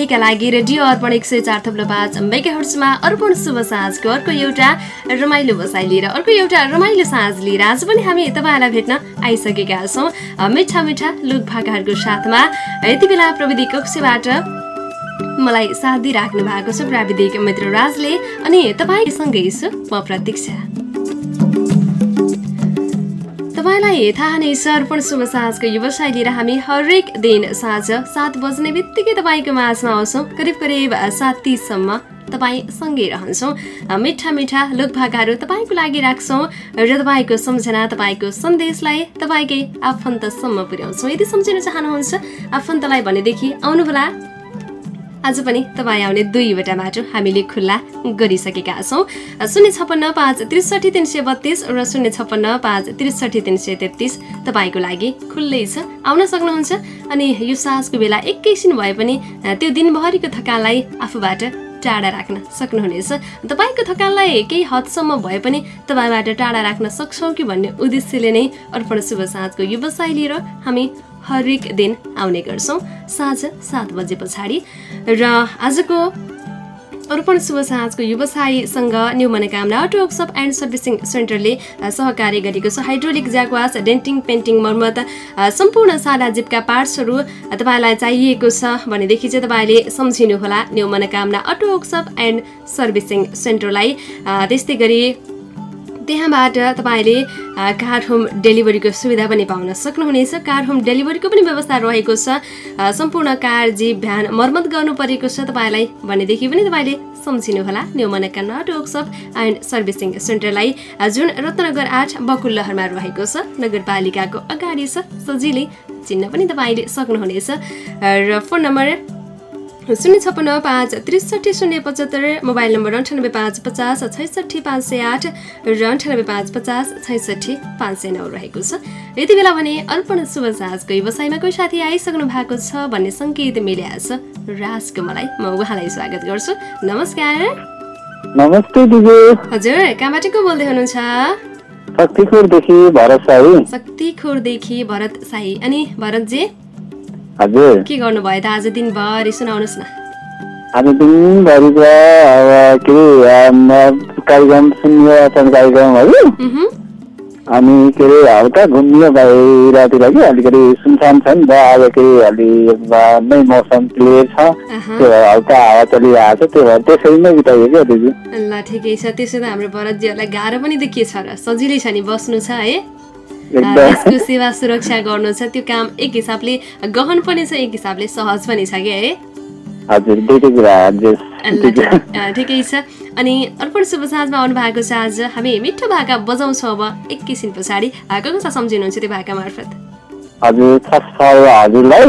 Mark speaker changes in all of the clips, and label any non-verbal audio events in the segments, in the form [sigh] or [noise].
Speaker 1: सबैका लागि रेडियो अर्पण एक सय चार थप्लो पाँच अर्पण शुभ साँझको अर्को एउटा रमाइलो बसाइ लिएर अर्को एउटा रमाइलो साँझ लिएर आज पनि हामी तपाईँलाई भेट्न आइसकेका छौँ। मिठा मिठा लुक भाकाहरूको साथमा यति बेला प्रविधि कक्षबाट मलाई साथ दिइराख्नु भएको छ प्राविधिक मित्र राजले अनि तपाईँसँगै छु म प्रतीक्षा। तपाईँलाई थाहा नै छ अर्पण शुभ साँझको व्यवसाय लिएर हामी हरेक दिन साँझ सात बज्ने बित्तिकै तपाईँको माझमा आउँछौँ। करिब करिब सात तिससम्म तपाईँ सँगै रहन्छौँ। मिठा मिठा लोकभाकाहरू तपाईँको लागि राख्छौँ र तपाईँको सम्झना तपाईँको सन्देशलाई तपाईँकै आफन्तसम्म पुर्याउँछौँ। यदि सम्झिन चाहनुहुन्छ आफन्तलाई भनेदेखि आउनुहोला। आज पनि तपाईँ आउने दुईवटा बाटो हामीले खुल्ला गरिसकेका छौँ। शून्य छप्पन्न पाँच त्रिसठी तिन सय बत्तिस र शून्य छप्पन्न पाँच त्रिसठी तिन सय तेत्तिस तपाईँको लागि खुल्लै छ। आउन सक्नुहुन्छ अनि यो साँझको बेला एकैछिन भए पनि त्यो दिनभरिको थकानलाई आफूबाट टाढा राख्न सक्नुहुनेछ। तपाईँको थकानलाई केही हदसम्म भए पनि तपाईँबाट टाढा राख्न सक्छौँ कि भन्ने उद्देश्यले नै अर्पण शुभ साँझको व्यवसाय लिएर हामी हरेक दिन आउने गर्छौँ साँझ सात बजे पछाडि। र आजको अर्पण शुभ साँझको व्यवसायीसँग new Manokamana auto workshop and servicing सेन्टरले सहकार्य गरेको छ। हाइड्रोलिक ज्याकवास डेन्टिङ पेन्टिङ मर्मत सम्पूर्ण सादा जिपका पार्ट्सहरू तपाईँलाई चाहिएको छ भनेदेखि चाहिँ तपाईँले सम्झिनुहोला। New Manokamana auto workshop and servicing सेन्टरलाई त्यस्तै गरी त्यहाँबाट तपाईँले कार होम डेलिभरीको सुविधा पनि पाउन सक्नुहुनेछ। कार होम डेलिभरीको पनि व्यवस्था रहेको छ। सम्पूर्ण कार जिप भ्यान मर्मत गर्नु परेको छ तपाईँलाई। भनेदेखि पनि तपाईँले सम्झिनुहोला। न्यू मनका नट वर्कसप एन्ड सर्भिसिङ सेन्टरलाई जुन रत्नगर आठ बकुल्लहरमा रहेको छ। नगरपालिकाको अगाडि छ सजिलै चिन्न पनि तपाईँले सक्नुहुनेछ। र फोन नम्बर शून्य छप्पन्न पाँच त्रिसठी शून्य पचहत्तर मोबाइल नम्बर अन्ठानब्बे पाँच पचास छैसठी पाँच सय आठ र अन्ठानब्बे पाँच पचास छैसठी पाँच सय नौ रहेको छ। यति बेला भने अर्पण शुभ साँझको व्यवसायमा कोही साथी आइसक्नु भएको छ भन्ने सङ्केत मिलिरहेको छ राजको मलाई म उहाँलाई स्वागत गर्छु। नमस्कार।
Speaker 2: नमस्ते दिदी।
Speaker 1: हजुर कहाँबाट को बोल्दै हुनुहुन्छ?
Speaker 2: शक्तिखोरदेखि भरत साई।
Speaker 1: शक्तिखोरदेखि भरत साई। अनि भरतजी?
Speaker 2: हजुर।
Speaker 1: के गर्नुभयो त आज दिनभरि सुनाउनुहोस् न।
Speaker 2: आज दिनभरिको अब के अरे कार्यक्रम कार्यक्रमहरू
Speaker 1: मह्म,
Speaker 2: अनि के अरे हल्का कि अलिकति सुनसान छ नि त। अब के अरे नै मौसम क्लियर छ। त्यो भएर हल्का हावा चलिरहेको छ। त्यो भएर त्यसरी नै बिताइयो क्या दिदी?
Speaker 1: ल ठिकै छ। त्यसो त हाम्रो भरतजीहरूलाई गाह्रो पनि देखिए छ र? सजिलै छ नि बस्नु छ है। देशको सेवा सुरक्षा गर्नु छ त्यो काम एक हिसाबले गहन पनि छ एक हिसाबले सहज पनि छ कि है? ठिक- छ। अनि अर्पण शुभ साँझमा आउनु भएको छ आज हामी मिठो भाका बजाउँछौँ अब एकैछिन पछाडि कसलाई सम्झिनुहुन्छ त्यो भाका मार्फत?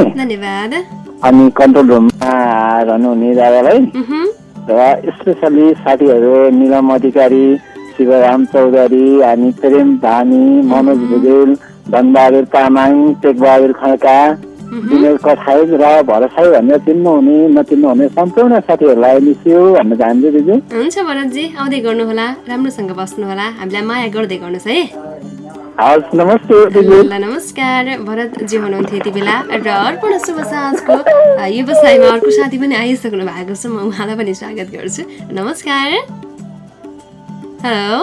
Speaker 1: धन्यवाद।
Speaker 2: अनि कन्ट्रोल रुममा रहनुहुने दादालाई। र स्पेसली साथीहरू निलम अधिकारी शिवराम चौधरी अनि प्रेम धामी मनोज भुजेल धनबहादुर तामाङ टेकबहादुर खड्का विनय कठाई र भरसाई भनेर चिन्नुहुने नचिन्नुहुने सम्पूर्ण साथीहरूलाई मिस्यो भन्न चाहन्छु दिदी।
Speaker 1: हुन्छ भरतजी आउँदै गर्नुहोला राम्रोसँग बस्नुहोला हामीलाई माया गर्दै गर्नुहोस् है।
Speaker 2: हवस् नमस्ते
Speaker 1: ल नमस्कार भरतजी हुनुहुन्थ्यो यति बेला र अर्पण शुभ साँझको व्यवसायमा अर्को साथी पनि आइसक्नु भएको छ म उहाँलाई पनि स्वागत गर्छु। नमस्कार। हेलो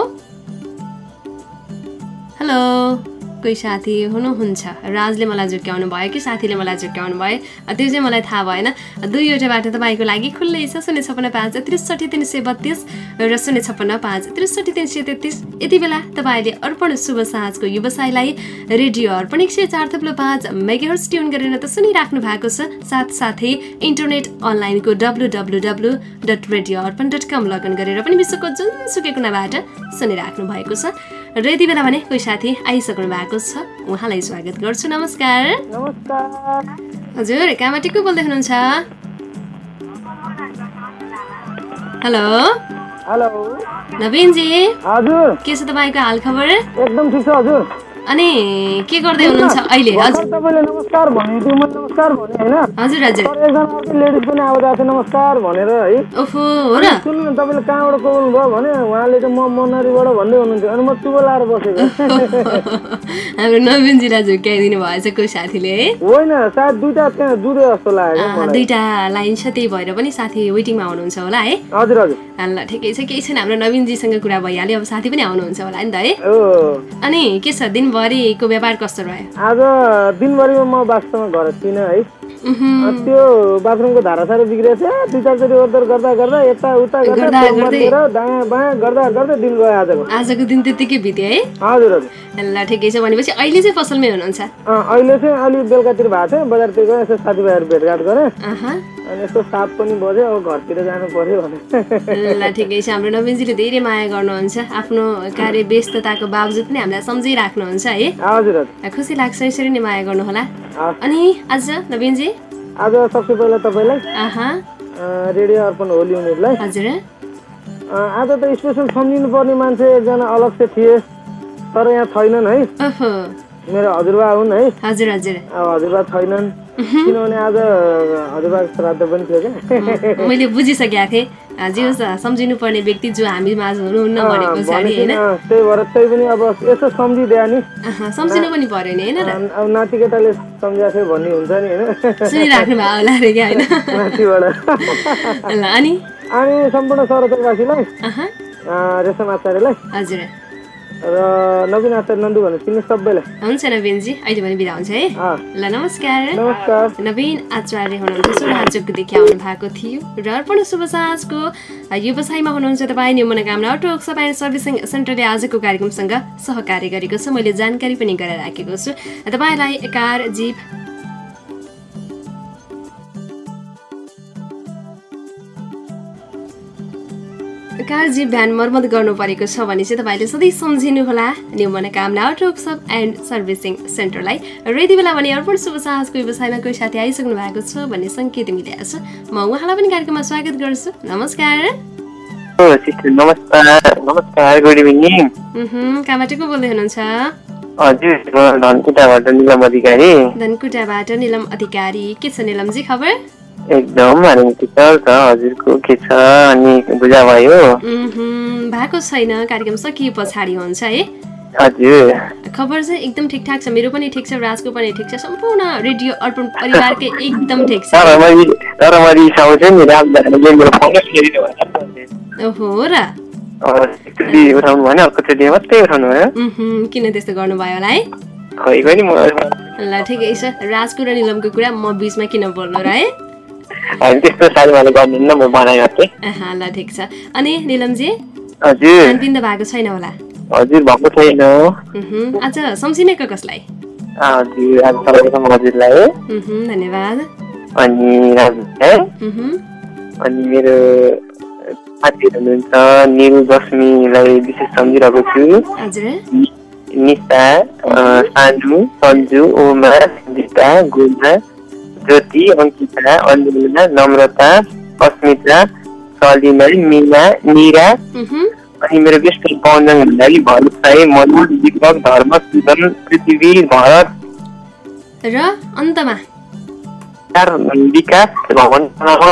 Speaker 1: कोही साथी हुनुहुन्छ। राजले मलाई झुक्क्याउनु भयो कि साथीले मलाई झुक्क्याउनु भयो? त्यो चाहिँ मलाई थाहा भएन। दुईवटा बाटो तपाईँको लागि खुल्लै छ। शून्य छप्पन्न पाँच त्रिसठी तिन सय बत्तिस र शून्य छप्पन्न पाँच त्रिसठी तिन सय तेत्तिस। यति बेला तपाईँले अर्पण शुभ साँझको व्यवसायलाई रेडियो अर्पण एक सय चार थप्लो पाँच मेगाहर्स ट्युन गरेर त सुनिराख्नु भएको छ। साथसाथै इन्टरनेट अनलाइनको W W W dot radio Arpan dot com login गरेर पनि विश्वको जुनसुकै कुनाबाट सुनिराख्नु भएको छ। र यति बेला भने कोही साथी आइसक्नु भएको छ। उहाँलाई स्वागत गर्छु। नमस्कार।
Speaker 2: नमस्कार।
Speaker 1: हजुर कहाँबाट को बोल्दै हुनुहुन्छ? हेलो।
Speaker 2: हेलो।
Speaker 1: नवीनजी।
Speaker 2: हजुर।
Speaker 1: के छ तपाईँको हाल खबर
Speaker 2: एकदम ठिक छ हजुर।
Speaker 1: अनि के गर्दै हुनुहुन्छ अहिले? हजुर।
Speaker 3: तपाईँले नमस्कार भने थियो मैले नमस्कार भने होइन।
Speaker 1: हजुर हजुर।
Speaker 3: तर एकजना अर्को लेडिज पनि आउँदा थियो नमस्कार भनेर है।
Speaker 1: ओहो हो र?
Speaker 3: सुन्नु न तपाईँले कहाँबाट कबुल भयो भने उहाँले चाहिँ म मनरीबाट भन्दै हुनुहुन्थ्यो। अनि म चुबो लाएर बसेको। [laughs]
Speaker 1: हाम्रो नवीनजीलाई झुक्क्याइदिनु भएछ कोही साथीले है?
Speaker 3: होइन सायद दुइटा त्यहाँ जुरे जस्तो लाग्यो
Speaker 1: आ, दुईटा लाइन छ त्यही भएर पनि साथी वेटिङमा आउनुहुन्छ होला है?
Speaker 3: हजुर हजुर।
Speaker 1: ल ठिकै छ केही छैन। हाम्रो नवीनजीसँग कुरा भइहाल्यो। अब साथी पनि आउनुहुन्छ होला नि त है? अनि के छ दिनभरिको व्यापार कस्तो रह्यो?
Speaker 3: आज दिनभरिमा म वास्तवमा घर थिइनँ है। त्यो बाथरुमको धारासारा बिग्रेको थियो दुई चारचोटि ओर्दर गर्दा गर्दा यता उता गर्दा दायाँ बायाँ गर्दा गर्दै दिन गयो आजको।
Speaker 1: आजको दिन त्यत्तिकै बित्यो है?
Speaker 3: हजुर हजुर।
Speaker 1: ल ठिकै छ भनेपछि अहिले चाहिँ पसलमै हुनुहुन्छ।
Speaker 3: अहिले चाहिँ अलिक बेलुकातिर भएको थियो बजारतिर गएँ यसो साथीभाइहरू भेटघाट गरेँ। अनि यस्तो सात पनि बज्यो अब घरतिर जानु पर्यो भने।
Speaker 1: ल ठिकै छ हाम्रो नवीनजीले धेरै माया गर्नुहुन्छ। आफ्नो कार्य व्यस्तताको बावजुद पनि हामीलाई सम्झिराख्नुहुन्छ है।
Speaker 3: हजुर हजुर।
Speaker 1: खुसी लाग्छ यसरी नै माया गर्नुहोला।
Speaker 3: हवस्।
Speaker 1: अनि आज नवीनजी?
Speaker 3: आज सबसे पहिला तपाईँलाई रेडियो अर्पण होली युनिटलाई
Speaker 1: हजुर।
Speaker 3: आज त स्पेसल सम्झिनु पर्ने मान्छे एकजना अलग थिए। तर यहाँ छैनन् है। मेरो हजुरबा हुन् है।
Speaker 1: हजुर हजुर।
Speaker 3: अब हजुरबा छैनन्। किनभने आज हजुरबाको श्राद्ध पनि थियो क्या।
Speaker 1: मैले बुझिसकेका थिएँ। जे होस् सम्झिनु पर्ने व्यक्ति जो हामी माझ हुनुहुन्न भने पछाडि होइन?
Speaker 3: त्यही भएर त्यही पनि अब यसो सम्झिदियो नि।
Speaker 1: सम्झिनु पनि पर्यो नि होइन
Speaker 3: अब नाति केटाले सम्झाएको थियो भन्ने हुन्छ नि होइन?
Speaker 1: सुनिराख्नु भयो होला रे क्या होइन? [laughs] ल अनि?
Speaker 3: अनि सम्पूर्ण सरदरवासीलाई
Speaker 1: आहा,
Speaker 3: रेशम आचार्यलाई।
Speaker 1: हजुर।
Speaker 3: र नवीन आचार्य नन्दु भनेर चिन्ने सबैलाई।
Speaker 1: हुन्छ नवीनजी अहिले पनि बिदा हुन्छ है। ल नमस्कार।
Speaker 3: नमस्कार।
Speaker 1: नवीन आचार्य हुनुहुन्थ्यो सोनाचोकदेखि आउनु भएको थियो। र अर्पण शुभ साँझको व्यवसायमा हुनुहुन्छ तपाईँ new Manokamana auto and servicing सेन्टरले आजको कार्यक्रमसँग सहकार्य गरेको छ। मैले जानकारी पनि गराइराखेको छु। तपाईँलाई car jeep car jeep van मर्मत गर्नु परेको छ भने चाहिँ तपाईँले सधैँ सम्झिनुहोला। New Manokamana auto workshop and servicing सेन्टरलाई र यति बेला भने अर्पण शुभ साहसको व्यवसायमा कोही साथी आइसक्नु भएको छ भन्ने सङ्केत मिलेको छ। म उहाँलाई पनि कार्यक्रममा स्वागत गर्छु। नमस्कार।
Speaker 4: नमस्कार नमस्कार गुड इभिनिङ
Speaker 1: उहुँ, कहाँबाट को बोल्दै हुनुहुन्छ?
Speaker 4: हजुर म धनकुटाबाट निलम अधिकारी।
Speaker 1: धनकुटाबाट निलम अधिकारी। के छ निलमजी खबर?
Speaker 4: एकदम टिचर छ हजुरको के छ अनि बुझा भयो।
Speaker 1: भएको छैन। कार्यक्रम सकिए पछाडि हुन्छ है।
Speaker 4: हजुर।
Speaker 1: खबर चाहिँ एकदम ठिकठाक छ। मेरो पनि ठिक छ राजको पनि ठिक छ। सम्पूर्ण रेडियो अर्पण परिवारकै एकदम ठिक छ। ओहो र।
Speaker 4: उठाउनु भएन अर्कोचोटि मात्रै उठाउनु भयो
Speaker 1: किन त्यस्तो गर्नुभयो होला है? ल ठिकै छ। राजको र निलमको कुरा म बिचमा किन बोल्नु र है? [laughs]
Speaker 4: अनि त्यस्तो साथीभाइले गर्नुहुन्न म बनाइ
Speaker 1: ल ठिक छ। अनि निलमजी?
Speaker 4: हजुर।
Speaker 1: खानपिन त भएको छैन होला।
Speaker 4: हजुर भएको छैन
Speaker 1: आज सम्झिनेको कसलाई?
Speaker 4: हजुर आज तपाईँको हजुरलाई
Speaker 1: धन्यवाद।
Speaker 4: अनि राज अनि मेरो साथीहरू हुनुहुन्छ निल रश्मिलाई विशेष सम्झिरहेको छु। अ, सानु सन्जु ओमा सन्जिता गुना ज्योति अङ्किता अन्जुला नम्रता अस्मिता सलिना मिना निरा अनि मेरो बेस्ट पवनजनहरूलाई भरत साई दीपक धर्म सुदन पृथ्वी भरत
Speaker 1: र अन्तमा?
Speaker 4: चार विकास भवन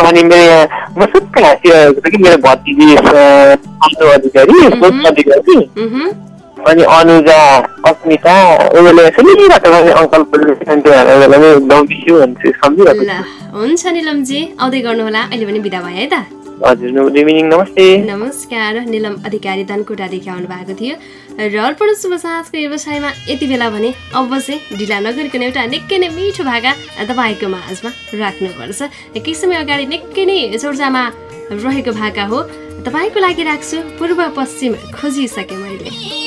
Speaker 4: अनि मेरो यहाँ म सुक्क हाँसिरहेको छु कि मेरो भतिजी अनु अधिकारी अधिकारी
Speaker 1: उहुँ,
Speaker 4: अनि अनुजा अस्मिता उनीहरूले सुनिरहेको छ अङ्कल
Speaker 1: हुन्छ निलमजी आउँदै गर्नुहोला अहिले पनि बिदा भयो है त।
Speaker 4: हजुर नमस्ते।
Speaker 1: नमस्कार निलम अधिकारी धनकोटादेखि आउनु भएको थियो। र अर्पण शुभ साहसको व्यवसायमा यति बेला भने अवश्य ढिला नगरिकन एउटा निकै नै मिठो भाका तपाईँको माझमा राख्नुपर्छ। केही समय अगाडि निकै नै चर्चामा रहेको भाका हो। तपाईँको लागि राख्छु पूर्व पश्चिम खोजिसकेँ मैले।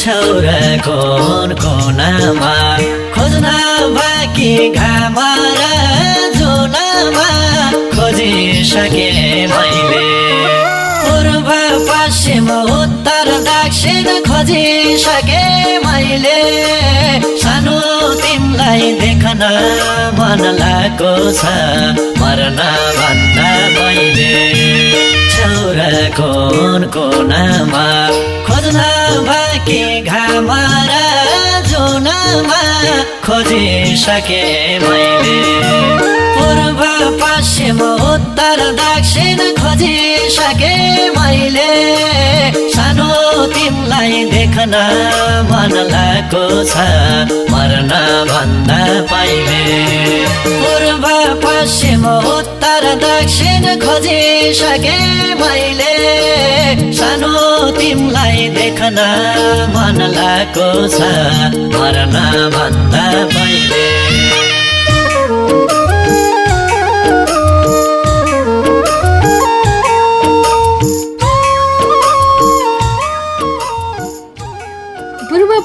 Speaker 5: छौराको कोनामा खोज्न बाँकी घामा झोलामा खोजिसके मैले। पूर्व
Speaker 6: पश्चिम उत्तर दक्षिण खोजिसके मैले। सानो तिमीलाई देख्न मन लागेको छ मर्न भन्दा मैले। छौरा कोनको नामा घाम र जुनमा खोजिसके मैले। पूर्व पश्चिम उत्तर दक्षिण खोजिसके मैले। सानो देख्न मन लागेको छ। मर्न भन्दा पहिले पूर्व पश्चिम उत्तर दक्षिण खोजिसके मैले। सानो तिमीलाई देख्न मन लागेको छ। मर्न भन्दा पहिले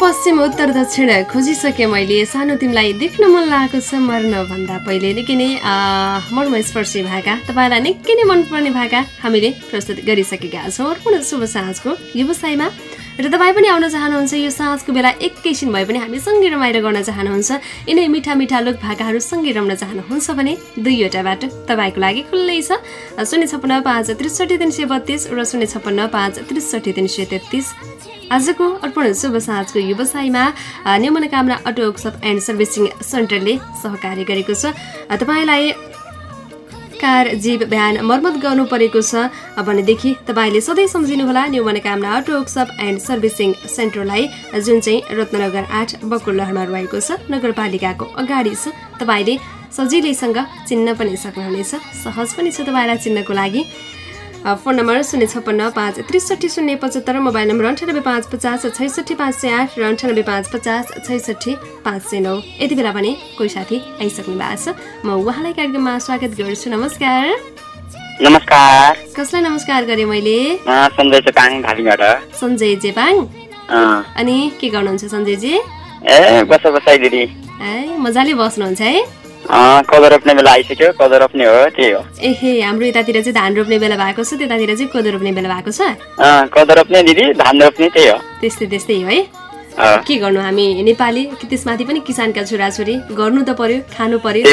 Speaker 1: पश्चिम उत्तर दक्षिण खोजिसकेँ मैले सानो तिमीलाई देख्न मन लागेको छ मर्न भन्दा पहिले निकै नै मर्मस्पर्शी भाका तपाईँलाई निकै नै मनपर्ने भाका हामीले प्रस्तुत गरिसकेका छौँ। अर्पण शुभ साँझको व्यवसायमा र तपाईँ पनि आउन चाहनुहुन्छ यो साँझको बेला एकैछिन भए पनि हामी सँगै रमाइलो गर्न चाहनुहुन्छ यिनै मिठा मिठा लोक भाकाहरू सँगै रम्न चाहनुहुन्छ भने दुईवटा बाटो तपाईँको लागि खुल्लै छ। शून्य छप्पन्न पाँच त्रिसठी तिन सय बत्तिस र शून्य छप्पन्न पाँच त्रिसठी तिन सय तेत्तिस। आजको अर्पण शुभ साँझको व्यवसायमा a, new Manokamana auto workshop and servicing सेन्टरले सहकार्य गरेको छ। तपाईँलाई कार जीव बिहान मर्मत गर्नु परेको छ भनेदेखि तपाईँले सधैँ सम्झिनुहोला new Manokamana auto workshop and servicing सेन्टरलाई। जुन चाहिँ रत्नगर आठ बकुलहरमा रहेको छ नगरपालिकाको अगाडि छ। तपाईँले सजिलैसँग चिन्न पनि सक्नुहुनेछ सहज पनि छ तपाईँलाई चिन्नको लागि। फोन नम्बर शून्य छप्पन्न पाँच त्रिसठी शून्य पचहत्तर मोबाइल नम्बर अन्ठानब्बे पाँच पचास छैसठी पाँच सय आठ र अन्ठानब्बे पाँच पचास छैसठी पाँच सय नौ। यति बेला पनि कोही साथी आइसक्नु भएको छ। म उहाँलाई कार्यक्रममा स्वागत गर्छु। नमस्कार।
Speaker 4: नमस्कार।
Speaker 1: कसलाई नमस्कार गरेँ मैले?
Speaker 4: सञ्जय
Speaker 1: जेपाङ अनि के गर्नुहुन्छ सञ्जयजी?
Speaker 4: ए बस बसाइ दिदी।
Speaker 1: है मजाले बस्नुहुन्छ है?
Speaker 4: कोदो रोप्ने बेला आइसक्यो कोदो रोप्ने हो त्यही हो।
Speaker 1: एहे हाम्रो यतातिर चाहिँ धान रोप्ने बेला भएको छ त्यतातिर चाहिँ कोदो रोप्ने बेला भएको छ?
Speaker 4: अँ, कोदो रोप्ने दिदी धान रोप्ने त्यही हो।
Speaker 1: त्यस्तै त्यस्तै हो है। के गर्नु हामी नेपाली कि त्यसमाथि पनि किसानका छोराछोरी गर्नु त पर्यो खानु पर्यो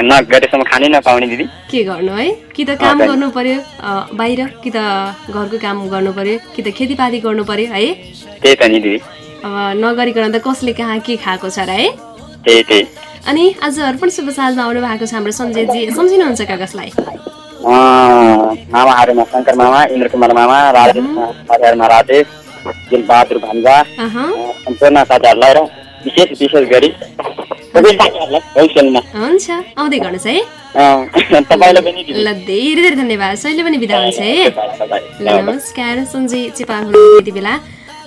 Speaker 4: नगरेसम्म खानै नपाउने दिदी।
Speaker 1: के गर्नु है? कि त काम गर्नु पर्यो बाहिर कि त घरको काम गर्नु पर्यो कि त खेतीपाती गर्नु पर्यो है?
Speaker 4: त्यही त नि दिदी।
Speaker 1: अब नगरिकन त कसले कहाँ के खाएको छ र है?
Speaker 4: त्यही त्यही।
Speaker 1: अनि आज अर्पण शुभ साँझमा आउनु भएको छ हाम्रो सञ्जयजी सम्झिनुहुन्छ कागजलाई
Speaker 4: अँ, मामाहरूमा शङ्कर मामा इन्द्र कुमार मामा राजेश साथीहरूमा राजेश दिलबहादुर भान्जा सम्पूर्ण साथीहरूलाई र विशेष विशेष गरी
Speaker 1: हुन्छ आउँदै गर्नुहोस् है। ल धेरै धेरै धन्यवाद। शैली पनि बिदा हुन्छ है। नमस्कार सञ्जय चेपाङ हुनुहुन्छ यति बेला।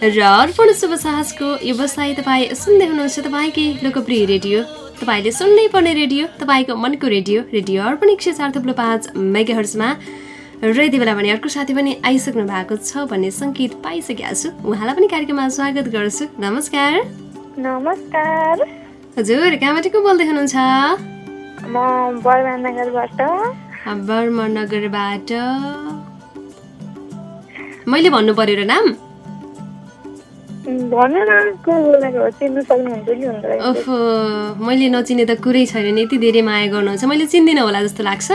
Speaker 1: र अर्पण शुभ साहसको व्यवसाय तपाईँ सुन्दै हुनुहुन्छ तपाईँकै लोकप्रिय रेडियो। तपाईँले सुन्नै पर्ने रेडियो तपाईँको मनको रेडियो रेडियो अर्पण एक सय चार थुप्रो पाँच मेगाहर्समा र यति बेला भने अर्को साथी पनि आइसक्नु भएको छ भन्ने सङ्केत पाइसकेका छु। उहाँलाई पनि कार्यक्रममा स्वागत गर्छु। नमस्कार।
Speaker 7: नमस्कार।
Speaker 1: हजुर कहाँबाट को बोल्दै हुनुहुन्छ?
Speaker 7: म बर्मानगरबाट
Speaker 1: बर्मनगरबाट मैले भन्नु पर्यो र नाम? ओहो मैले नचिने त कुरै छैन। नि यति धेरै माया गर्नुहुन्छ। मैले चिन्दिनँ होला जस्तो लाग्छ।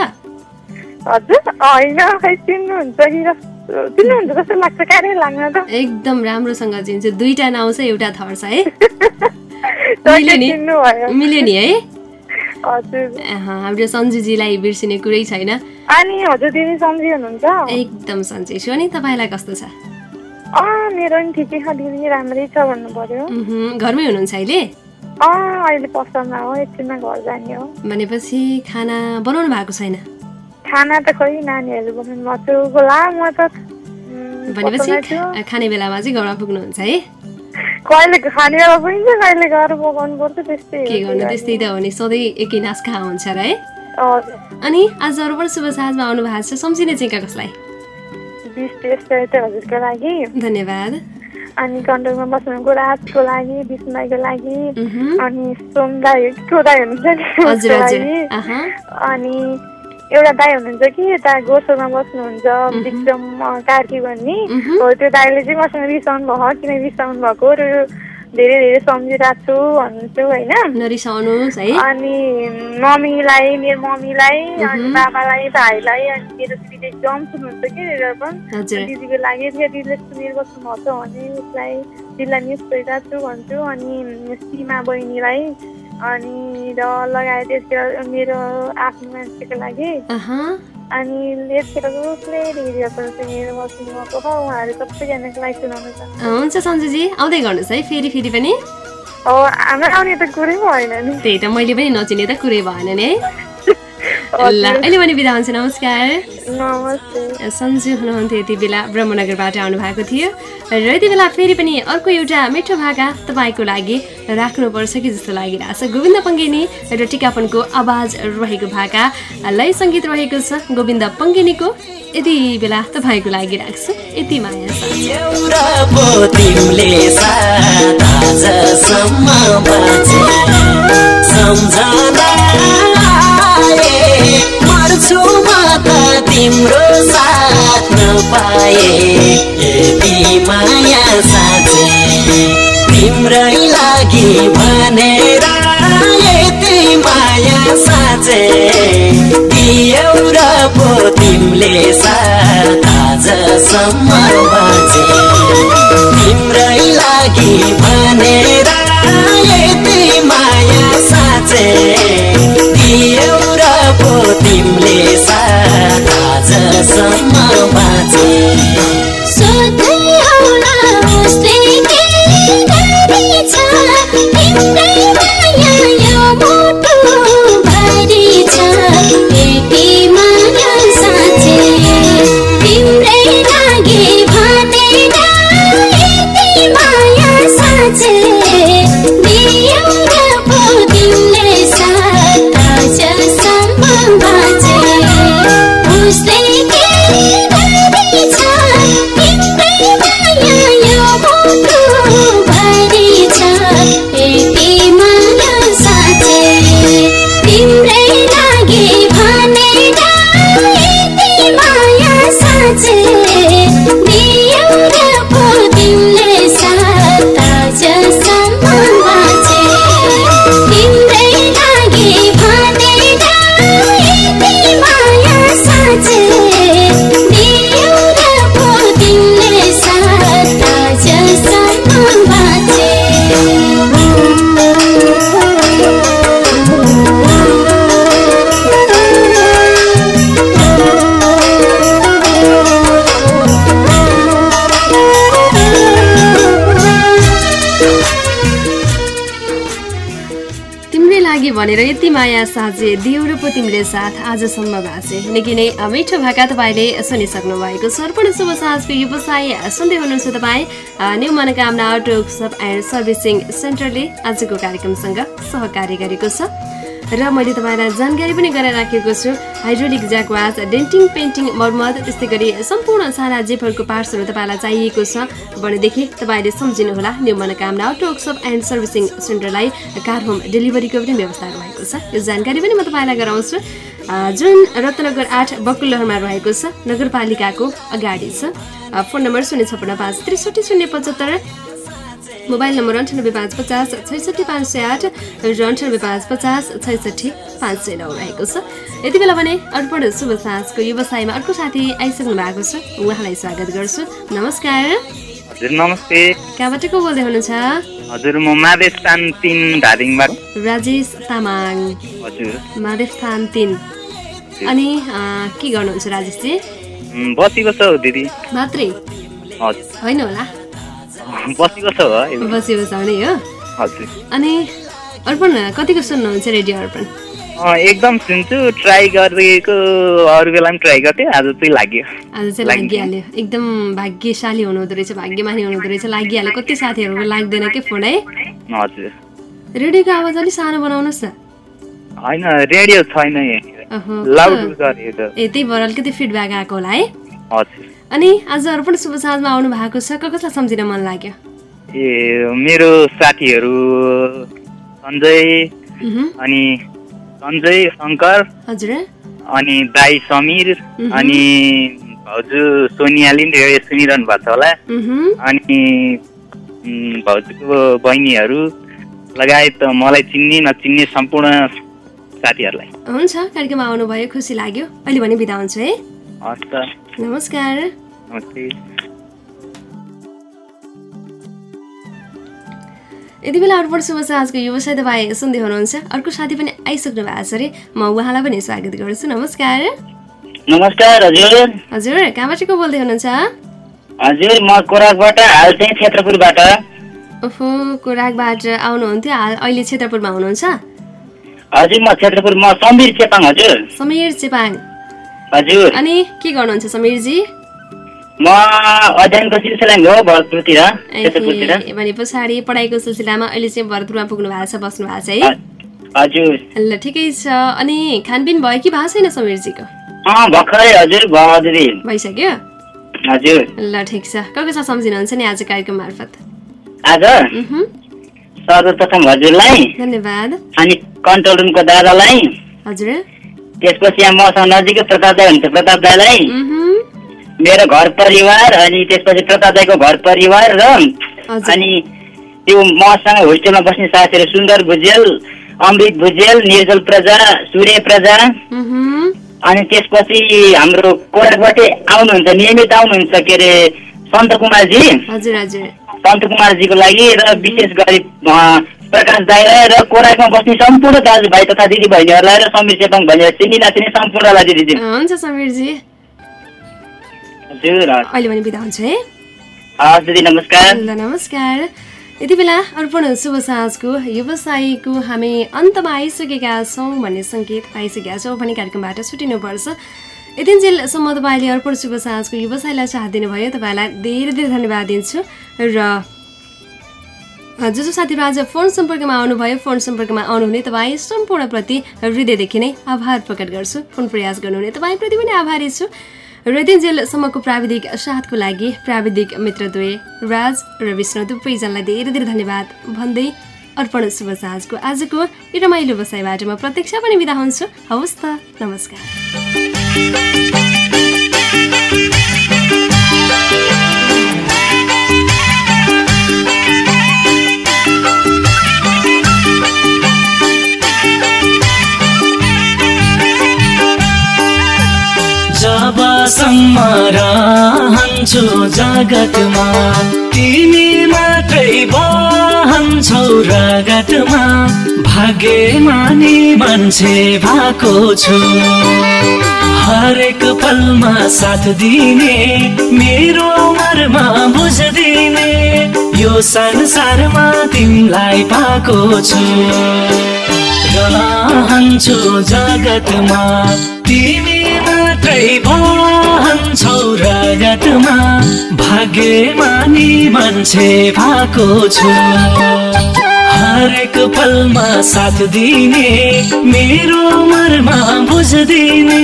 Speaker 1: एकदम राम्रोसँग चिन्छु। दुईटा नाउँ छ एउटा थर छ है। [laughs] मिल्यो नि?
Speaker 7: चिन्नुभयो।
Speaker 1: मिल्यो नि है? हाम्रो सन्जुजीलाई बिर्सिने कुरै छैन। एकदम सन्चै छु। अनि तपाईँलाई कस्तो छ?
Speaker 7: मेरो पनि ठिकै छ दिदी राम्रै छ भन्नु पर्यो
Speaker 1: घरमै हुनुहुन्छ अहिले?
Speaker 7: अहिले पसलमा हो एकछिनमा घर जाने हो।
Speaker 1: भनेपछि खाना बनाउनु भएको छैन?
Speaker 7: खाना त खोइ नानीहरू बनाउनु भएको छु। गोला म त
Speaker 1: भनेपछि खा- खाने बेलामा चाहिँ घरमा पुग्नुहुन्छ है?
Speaker 7: कहिले खाने बेला पुगिन्छ कहिले गएर पकाउनु पर्छ त्यस्तै
Speaker 1: के गर्नु त्यस्तै त हो नि सधैँ एकै नास खा हुन्छ र है? अनि आज अरूबाट शुभ साँझमा आउनु भएको छ सम्झिने चाहिँ कसलाई?
Speaker 7: हजुरको लागि
Speaker 1: धन्यवाद
Speaker 7: अनि कन्ट्रोलमा बस्नुको राजको लागि विष्णुको लागि अनि सोमदाई ठुदाई हुनुहुन्छ नि अनि एउटा दाई हुनुहुन्छ कि यता गोसोमा बस्नुहुन्छ विक्रम कार्की भन्ने। हो त्यो दाईले चाहिँ मसँग रिसाउनु भयो किन रिसाउनु भएको र धेरै धेरै सम्झिरहेको छु भन्छु होइन? अनि मम्मीलाई मेरो मम्मीलाई अनि बाबालाई भाइलाई अनि मेरो दिदीले एकदम सुन्नुहुन्छ कि दिदीको लागि दिदीले सुनेर बस्नु भएको छ भने उसलाई दिदीलाई मिस गरिरहेको छु भन्छु। अनि सीमा बहिनीलाई अनि र लगायत यसको मेरो आफ्नो मान्छेको लागि। अनि यतिखेरको उसले रेडियोहरू सुनेर बस्नु भएको छ उहाँहरू सबैजनाको लागि सुनाउनु छ
Speaker 1: हुन्छ सन्जुजी आउँदै गर्नुहोस् है फेरि फेरि पनि।
Speaker 7: हो हाम्रो आउने त कुरै भएन नि
Speaker 1: त्यही त मैले पनि नचिने त कुरै भएन नि है। ल। अहिले पनि बिदा हुन्छ नमस्कार।
Speaker 7: नमस्ते।
Speaker 1: सन्जु हुनुहुन्थ्यो यति बेला ब्रह्मनगरबाट आउनु भएको थियो। र यति बेला फेरि पनि अर्को एउटा मिठो भाका तपाईँको लागि राख्नुपर्छ कि जस्तो लागिरहेछ। गोविन्द पङ्गेनी र टिकापनको आवाज रहेको भाका लय सङ्गीत रहेको छ। गोविन्द पङ्गेनीको यति बेला तपाईँको लागि राख्छु। यति माया छ।
Speaker 8: मर्छु म त तिम्रो साथ नपाए। यति माया साँचे तिम्रै लागि भनेर यति माया साँचे दियौ र पो तिमीले साथ आजसम्म बाँचे। तिम्रै लागि भनेर यति माया साँचे तिमीले साथ आजसम्म
Speaker 9: माया
Speaker 1: साझे दिउरो पो तिमीले साथ आजसम्म भाषे निकै नै मिठो भाका तपाईँले सुनिसक्नु भएको छ। अर्पण शुभ साँझको व्यवसाय सुन्दै हुनुहुन्छ तपाईँ। न्यू मनोकामना अटो सब एन्ड सर्भिसिङ सेन्टरले आजको कार्यक्रमसँग सहकार्य गरेको छ। र मैले तपाईँलाई जानकारी पनि गराइराखेको छु। हाइड्रोलिक ज्याकवास डेन्टिङ पेन्टिङ मर्मत त्यस्तै गरी सम्पूर्ण साना जेफरको पार्ट्सहरू तपाईँलाई चाहिएको छ भनेदेखि तपाईँले सम्झिनुहोला। New Manokamana auto workshop and servicing सेन्टरलाई car home डेलिभरीको पनि व्यवस्था रहेको छ। यो जानकारी पनि म तपाईँलाई गराउँछु। जुन रत्नगर आठ बकुलहरमा रहेको छ नगरपालिकाको अगाडि छ। फोन नम्बर शून्य छपन्न पाँच त्रिसठी शून्य पचहत्तर मोबाइल नम्बर अन्ठानब्बे पाँच पचास छैसठी पाँच सय आठ र अन्ठानब्बे पाँच पचास छैसठी पाँच सय नौ रहेको छ। यति बेला भने अर्पण शुभ साँझको व्यवसायमा अर्को साथी आइसक्नु भएको छ। उहाँलाई स्वागत गर्छु। नमस्कार।
Speaker 10: हजुर नमस्ते।
Speaker 1: कहाँबाट को बोल्दै हुनुहुन्छ?
Speaker 10: हजुर म माधेश स्थान तिन धादिङबाट।
Speaker 1: राजेश तामाङ।
Speaker 10: हजुर।
Speaker 1: माधव स्थान तिन अनि के गर्नुहुन्छ राजेशजी?
Speaker 10: बसेको छ दिदी।
Speaker 1: मात्रै होइन होला।
Speaker 10: बसेको छ हो। अहिले।
Speaker 1: बसी बसाउने हो? अनि अर्पण कतिको सुन्नुहुन्छ रेडियो अर्पण?
Speaker 10: एकदम सुन्छु। ट्राई गरेको अरू बेला पनि ट्राई गर्थेँ। आज चाहिँ लाग्यो।
Speaker 1: आज चाहिँ लागिहाल्यो। एकदम भाग्यशाली हुनुहुँदो रहेछ भाग्यमानी हुनुहुँदो रहेछ लागिहाल्यो। कति साथीहरूको लाग्दैन के फोन है?
Speaker 10: हजुर।
Speaker 1: रेडियोको आवाज अलिक सानो बनाउनुहोस् न
Speaker 10: होइन रेडियो छैन
Speaker 1: ए त्यही भएर अलिकति फिडब्याक आएको होला है?
Speaker 10: हजुर।
Speaker 1: अनि आज अर्पण शुभ साँझमा आउनु भएको छ कसलाई सम्झिन मन लाग्यो?
Speaker 10: ए मेरो साथीहरू सञ्जय अनि सञ्जय शङ्कर
Speaker 1: हजुर।
Speaker 10: अनि दाई समीर। अनि भाउजू सोनियाले नि रेडियो सुनिरहनु भएको छ होला। अनि भाउजूको बहिनीहरू लगायत मलाई चिन्ने नचिन्ने सम्पूर्ण साथीहरूलाई।
Speaker 1: हुन्छ कार्यक्रममा आउनुभयो खुसी लाग्यो। अहिले भने बिदा हुन्छु है।
Speaker 10: हस्
Speaker 1: नमस्कार। यति बेला अर्पण शुभ साँझको व्यवसाय तपाईँ सुन्दै हुनुहुन्छ। अर्को साथी पनि आइसक्नु भएको छ अरे। म उहाँलाई पनि स्वागत गर्छु। नमस्कार।
Speaker 11: नमस्कार हजुर।
Speaker 1: हजुर कहाँबाट को बोल्दै हुनुहुन्छ?
Speaker 11: हजुर म कोराकबाट हाल चाहिँ क्षेत्रपुरबाट।
Speaker 1: ओहो कोराकबाट आउनुहुन्थ्यो। हाल अहिले क्षेत्रपुरमा हुनुहुन्छ?
Speaker 11: हजुर म क्षेत्रपुर म समीर चेपाङ हजुर।
Speaker 1: समीर चेपाङ।
Speaker 11: हजुर।
Speaker 1: अनि के गर्नुहुन्छ समीरजी?
Speaker 11: म अध्ययनको सिलसिलामा हो भरतपुरतिर
Speaker 1: भने पछाडि पढाइको सिलसिलामा अहिले चाहिँ भरतपुरमा पुग्नु भएको छ बस्नु भएको छ है?
Speaker 11: हजुर।
Speaker 1: ल ठिकै छ। अनि खानपिन भयो कि भएको छैन समीरजीको?
Speaker 11: भर्खरै हजुर
Speaker 1: भइसक्यो?
Speaker 11: हजुर।
Speaker 1: ल ठिक छ। को को छ सम्झिनुहुन्छ नि आज कार्यक्रम मार्फत?
Speaker 11: आज? सर्वप्रथम हजुरलाई।
Speaker 1: धन्यवाद।
Speaker 11: अनि कन्ट्रोल रुमको दादालाई।
Speaker 1: हजुर।
Speaker 11: त्यसपछि यहाँ मसँग नजिकै प्रताप दाई हुन्छ प्रताप दाईलाई मेरो घर परिवार अनि त्यसपछि प्रताप दाईको घर परिवार र अनि त्यो मसँग होस्टेलमा बस्ने साथीहरू सुन्दर भुजेल अमृत भुजेल निर्जल प्रजा सूर्य प्रजा। अनि त्यसपछि हाम्रो कोराकबाटै आउनुहुन्छ नियमित आउनुहुन्छ के अरे सन्त कुमारजी।
Speaker 1: हजुर हजुर।
Speaker 11: सन्त कुमारजीको लागि र विशेष गरी प्रकाश दाईलाई र कोराकमा बस्ने सम्पूर्ण दाजुभाइ तथा दिदीबहिनीहरूलाई र समीर चेपाङ भनेर चिनी नचिने सम्पूर्णलाई दिदी
Speaker 1: हुन्छ समीरजी।
Speaker 11: हजुर।
Speaker 1: अहिले भने बिदा हुन्छ है।
Speaker 11: हस् दिदी नमस्कार।
Speaker 1: ल नमस्कार। यति बेला अर्पण शुभ साँझको व्यवसायीको हामी अन्तमा आइसकेका छौँ भन्ने सङ्केत पाइसकेका छौँ भने कार्यक्रमबाट छुटिनुपर्छ। यतिन्जेलसम्म तपाईँले अर्पण शुभ साँझको व्यवसायलाई साथ दिनुभयो। तपाईँलाई धेरै धेरै धन्यवाद दिन्छु। र जो जो साथीहरू आज फोन सम्पर्कमा आउनुभयो फोन सम्पर्कमा आउनुहुने तपाईँ सम्पूर्णप्रति हृदयदेखि नै आभार प्रकट गर्छु फोन प्रयास गर्नुहुने तपाईँप्रति पनि आभारी छु। र दिनजेलसम्मको प्राविधिक साथको लागि प्राविधिक मित्रद्वय राज र विष्णु दुवैजनालाई धेरै धेरै धन्यवाद। भन्दै अर्पण शुभ साँझको। आजको रमाइलो बसाइबाट म प्रत्यक्ष पनि बिदा हुन्छु। हवस् त नमस्कार।
Speaker 6: जबसम्म रहन्छु जगतमा। तिमी मात्रै बहन्छौ रगतमा। भाग्यमानी मान्छे भएको छु। हरेक पलमा साथ दिने मेरो उमरमा बुझदिने यो संसारमा तिमीलाई पाएको छु। रहन्छु जगतमा तिमी मात्रै बहन्छौ रगतमा भाग्यमानी मान्छे भएको छु। हरेक पलमा साथ दिने मेरो उमरमा बुझदिने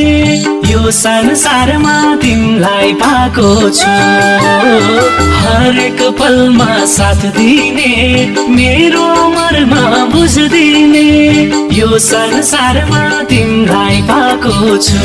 Speaker 6: यो संसारमा तिमीलाई पाएको छु। हरेक पलमा साथ दिने मेरो उमरमा बुझदिने यो संसारमा तिमीलाई छु।